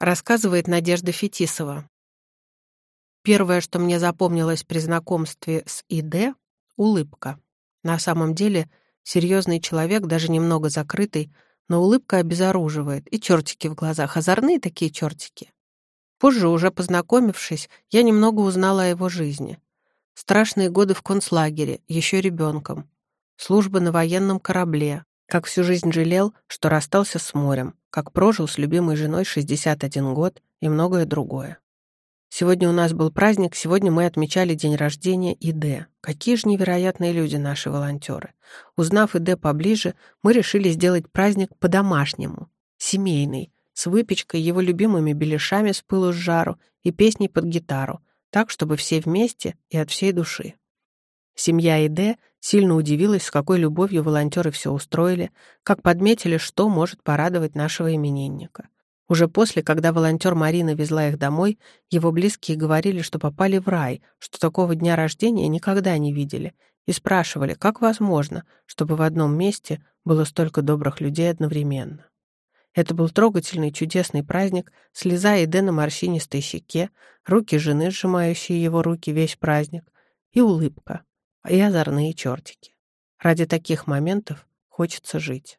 Рассказывает Надежда Фетисова. Первое, что мне запомнилось при знакомстве с ИД — улыбка. На самом деле, серьезный человек, даже немного закрытый, но улыбка обезоруживает, и чертики в глазах, озорные такие чертики. Позже, уже познакомившись, я немного узнала о его жизни. Страшные годы в концлагере, еще ребенком. Служба на военном корабле. Как всю жизнь жалел, что расстался с морем. Как прожил с любимой женой 61 год и многое другое. Сегодня у нас был праздник, сегодня мы отмечали день рождения ИД. Какие же невероятные люди наши волонтеры. Узнав ИД поближе, мы решили сделать праздник по-домашнему, семейный, с выпечкой, его любимыми беляшами с пылу с жару и песней под гитару, так, чтобы все вместе и от всей души. Семья ИД сильно удивилась, с какой любовью волонтеры все устроили, как подметили, что может порадовать нашего именинника. Уже после, когда волонтер Марина везла их домой, его близкие говорили, что попали в рай, что такого дня рождения никогда не видели, и спрашивали, как возможно, чтобы в одном месте было столько добрых людей одновременно. Это был трогательный, чудесный праздник, слеза Эде на морщинистой щеке, руки жены, сжимающие его руки весь праздник, и улыбка, и озорные чертики. Ради таких моментов хочется жить.